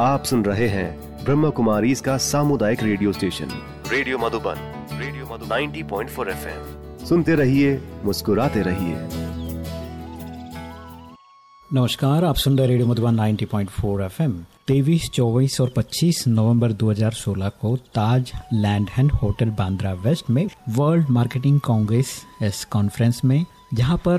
आप सुन रहे हैं ब्रह्म कुमारी इसका सामुदायिक radio station. Radio Madhuban radio Madhuban. 90.4 FM. सुनते रहिए मुस्कुराते रहिए। नमस्कार आप सुन रहे रेडियो मधुबन 90.4 एफएम। तेईस चौबीस और 25 नवंबर 2016 को Taj land end hotel Bandra west में वर्ल्ड मार्केटिंग कांग्रेस इस कॉन्फ्रेंस में जहाँ पर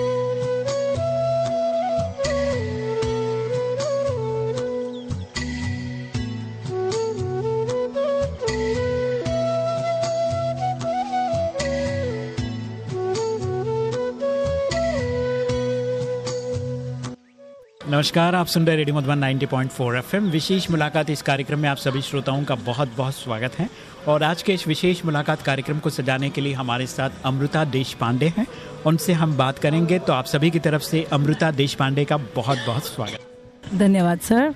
नमस्कार, आप सुन रहे रेडियो मधुबन 90.4 एफएम। विशेष मुलाकात इस कार्यक्रम में आप सभी श्रोताओं का बहुत बहुत स्वागत है। और आज के इस विशेष मुलाकात कार्यक्रम को सजाने के लिए हमारे साथ अमृता देश पांडे हैं। उनसे हम बात करेंगे तो आप सभी की तरफ़ से अमृता देश पांडे का बहुत बहुत स्वागत। धन्यवाद, सर।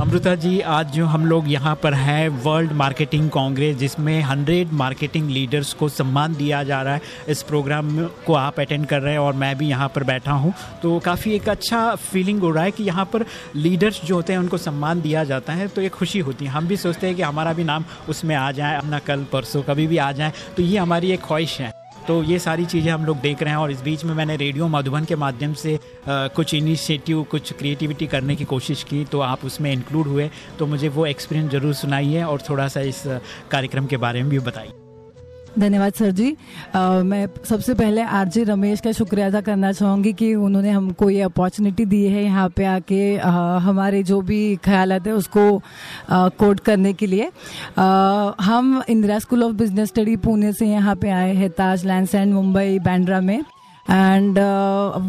अमृता जी, आज जो हम लोग यहाँ पर हैं वर्ल्ड मार्केटिंग कांग्रेस जिसमें हंड्रेड मार्केटिंग लीडर्स को सम्मान दिया जा रहा है। इस प्रोग्राम को आप अटेंड कर रहे हैं और मैं भी यहाँ पर बैठा हूँ। तो काफ़ी एक अच्छा फीलिंग हो रहा है कि यहाँ पर लीडर्स जो होते हैं, उनको सम्मान दिया जाता है। तो एक खुशी होती है। हम भी सोचते हैं कि हमारा भी नाम उसमें आ जाए, अपना कल परसों कभी भी आ जाए। तो ये हमारी एक ख्वाहिश है। तो ये सारी चीज़ें हम लोग देख रहे हैं और इस बीच में मैंने रेडियो मधुबन के माध्यम से आ, कुछ इनिशिएटिव कुछ क्रिएटिविटी करने की कोशिश की तो आप उसमें इंक्लूड हुए तो मुझे वो एक्सपीरियंस ज़रूर सुनाइए और थोड़ा सा इस कार्यक्रम के बारे में भी बताइए। धन्यवाद सर जी। आ, मैं सबसे पहले आरजे रमेश का शुक्रिया अदा करना चाहूँगी कि उन्होंने हमको ये अपॉर्चुनिटी दी है यहाँ पे आके आ, हमारे जो भी ख्याल है उसको कोट करने के लिए। आ, हम Indira school of business study Pune से यहाँ पे आए हैं ताज लैंड एंड मुंबई बैंड्रा में। एंड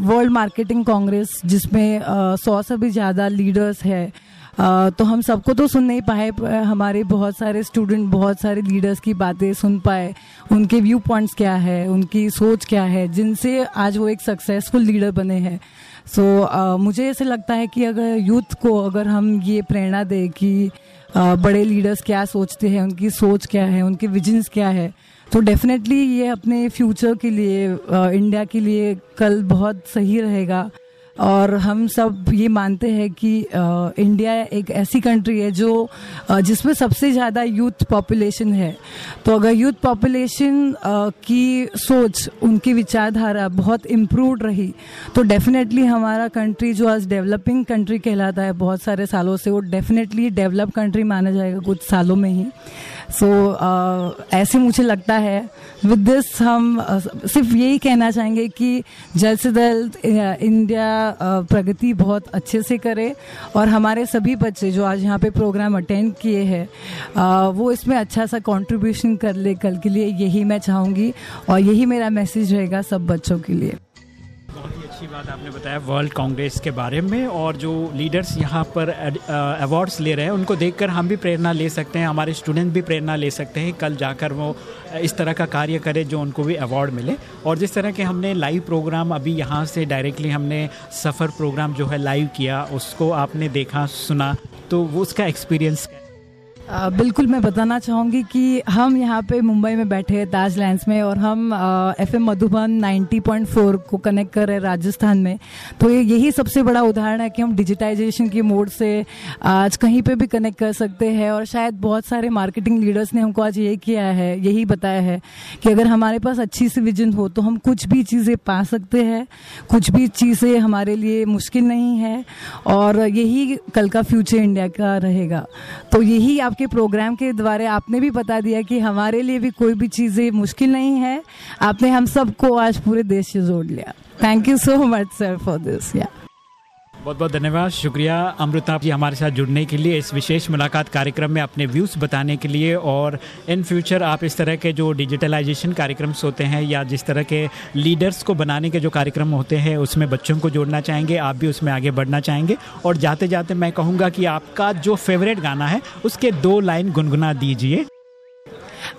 वर्ल्ड मार्केटिंग कांग्रेस जिसमें सौ से भी ज़्यादा लीडर्स है। तो हम सबको तो सुन नहीं पाए हमारे बहुत सारे स्टूडेंट बहुत सारे लीडर्स की बातें सुन पाए। उनके व्यू पॉइंट्स क्या है उनकी सोच क्या है जिनसे आज वो एक सक्सेसफुल लीडर बने हैं। सो so, uh, मुझे ऐसे लगता है कि अगर यूथ को अगर हम ये प्रेरणा दें कि uh, बड़े लीडर्स क्या सोचते हैं उनकी सोच क्या है उनके विजन्स क्या है तो डेफिनेटली ये अपने फ्यूचर के लिए इंडिया के लिए कल बहुत सही रहेगा। और हम सब ये मानते हैं कि इंडिया एक ऐसी कंट्री है जो जिसमें सबसे ज़्यादा यूथ पॉपुलेशन है। तो अगर यूथ पॉपुलेशन की सोच, उनकी विचारधारा बहुत इम्प्रूव रही तो डेफिनेटली हमारा कंट्री जो आज डेवलपिंग कंट्री कहलाता है बहुत सारे सालों से, वो डेफिनेटली डेवलप कंट्री माना जाएगा कुछ सालों में ही। सो so, uh, ऐसे मुझे लगता है विद दिस हम uh, सिर्फ़ यही कहना चाहेंगे कि जल्द से जल्द इंडिया uh, प्रगति बहुत अच्छे से करे और हमारे सभी बच्चे जो आज यहाँ पे प्रोग्राम अटेंड किए हैं uh, वो इसमें अच्छा सा कंट्रीब्यूशन कर ले कल के लिए यही मैं चाहूँगी और यही मेरा मैसेज रहेगा सब बच्चों के लिए। अच्छी बात आपने बताया वर्ल्ड कांग्रेस के बारे में और जो लीडर्स यहाँ पर अवार्ड्स ले रहे हैं, उनको देखकर हम भी प्रेरणा ले सकते हैं, हमारे स्टूडेंट भी प्रेरणा ले सकते हैं, कल जाकर वो इस तरह का कार्य करें जो उनको भी अवार्ड मिले। और जिस तरह के हमने लाइव प्रोग्राम अभी यहाँ से डायरेक्टली हमने सफ़र प्रोग्राम जो है लाइव किया, उसको आपने देखा, सुना तो वो उसका एक्सपीरियंस आ, बिल्कुल मैं बताना चाहूँगी कि हम यहाँ पे मुंबई में बैठे हैं ताज लैंड्स में और हम एफ़ एम मधुबन 90.4 को कनेक्ट कर रहे हैं राजस्थान में। तो ये यही सबसे बड़ा उदाहरण है कि हम डिजिटाइजेशन के मोड से आज कहीं पे भी कनेक्ट कर सकते हैं और शायद बहुत सारे मार्केटिंग लीडर्स ने हमको आज ये किया है यही बताया है कि अगर हमारे पास अच्छी सी विजन हो तो हम कुछ भी चीज़ें पा सकते हैं कुछ भी चीज़ें हमारे लिए मुश्किल नहीं है और यही कल का फ्यूचर इंडिया का रहेगा। तो यही आप आपके प्रोग्राम के द्वारा आपने भी बता दिया कि हमारे लिए भी कोई भी चीज़ें मुश्किल नहीं है। आपने हम सबको आज पूरे देश से जोड़ लिया। Thank you so much sir for this या बहुत बहुत धन्यवाद। शुक्रिया अमृता जी हमारे साथ जुड़ने के लिए इस विशेष मुलाकात कार्यक्रम में अपने व्यूज़ बताने के लिए और इन फ्यूचर आप इस तरह के जो डिजिटलाइजेशन कार्यक्रम होते हैं या जिस तरह के लीडर्स को बनाने के जो कार्यक्रम होते हैं, उसमें बच्चों को जोड़ना चाहेंगे, आप भी उसमें आगे बढ़ना चाहेंगे। और जाते जाते मैं कहूँगा कि आपका जो फेवरेट गाना है, उसके दो लाइन गुनगुना दीजिए।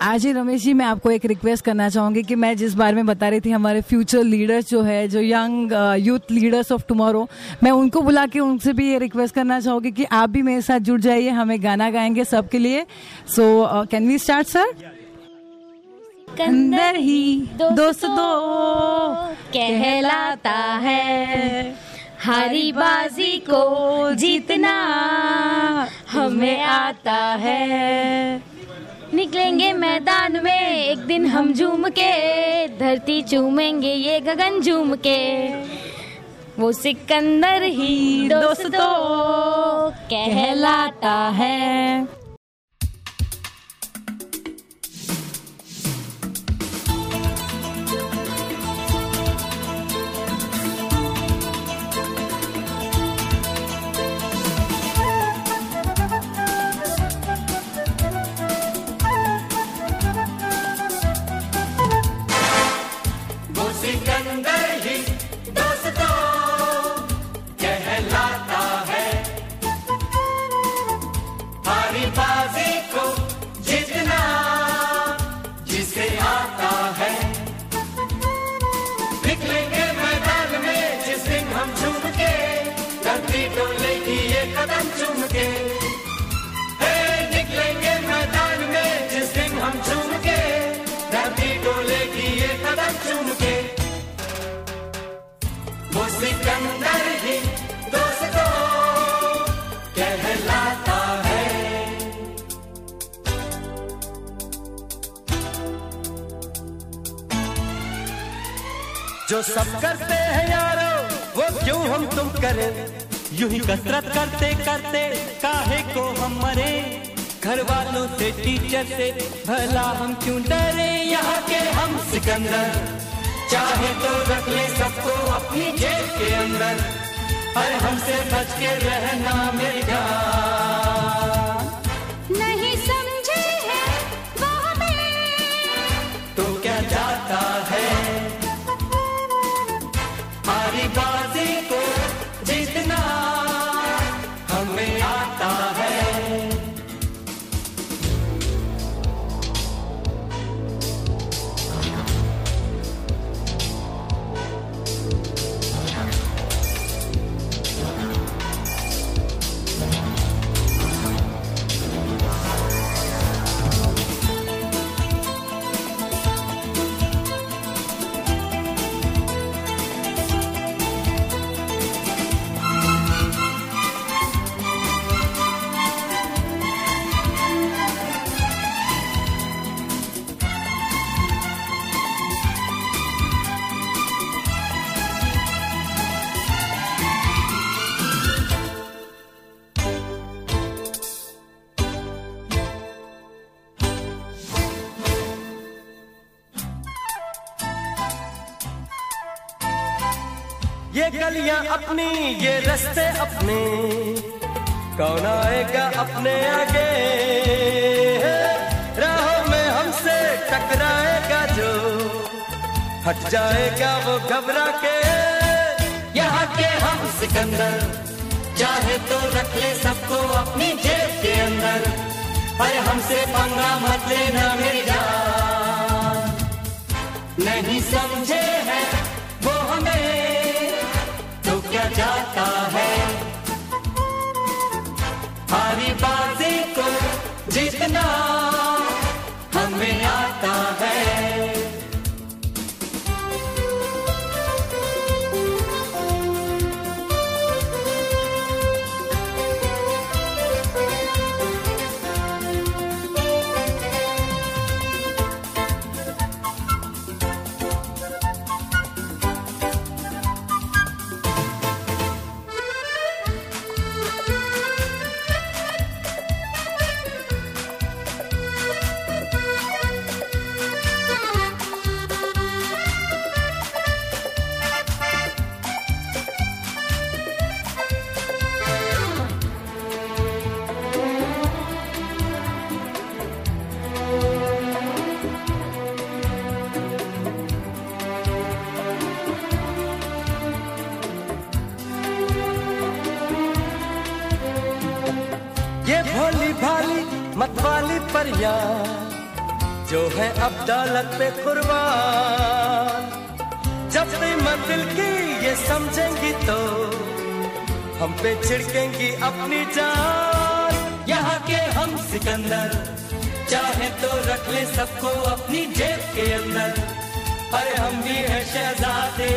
आज ही रमेश जी, मैं आपको एक रिक्वेस्ट करना चाहूँगी कि मैं जिस बारे में बता रही थी, हमारे फ्यूचर लीडर्स जो है, जो young youth leaders of tomorrow मैं उनको बुला के उनसे भी ये रिक्वेस्ट करना चाहूँगी कि आप भी मेरे साथ जुड़ जाइए, हमें गाना गाएँगे सबके लिए। So can we start sir Kandar ही दोस्तों कहलाता है। हारी बाजी को जीतना हमें आता है। निकलेंगे मैदान में। एक दिन हम झूम के धरती चूमेंगे ये गगन झूम के वो सिकंदर ही दोस्तों कहलाता है। Música जो सब करते हैं यारो, वो क्यों हम तुम करें? यूँ ही कसरत करते करते काहे को हम मरे? घर वालों से टीचर से, भला हम क्यों डरे? यहाँ के हम सिकंदर, चाहे तो रख ले सबको अपनी जेब के अंदर और हमसे बच के रहना मेरी ये गलियाँ अपनी, ये रस्ते अपने। कौन आएगा अपने आगे? राहों में हमसे टकराएगा जो। हट जाएगा वो घबरा के। यहाँ के हम सिकंदर, चाहे तो रख ले सबको अपनी जेब के अंदर। अरे हमसे पंगा मत लेना मेरी जान। नहीं समझे हैं भाली मतवाली परिया जो है अब दौलत पे कुर्बान। जब कीमत दिल की ये समझेंगी तो हम पे छिड़केंगी अपनी जान। यहाँ के हम सिकंदर, चाहे तो रख ले सबको अपनी जेब के अंदर। अरे हम भी है शहजादे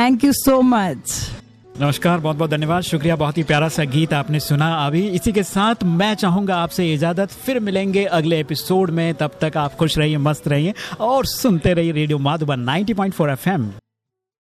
थैंक यू सो मच नमस्कार, बहुत बहुत धन्यवाद। शुक्रिया, बहुत ही प्यारा सा गीत आपने सुना। अभी इसी के साथ मैं चाहूँगा आपसे इजाज़त, फिर मिलेंगे अगले एपिसोड में। तब तक आप खुश रहिए, मस्त रहिए और सुनते रहिए रेडियो माधुबन 90.4 एफएम।